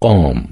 قام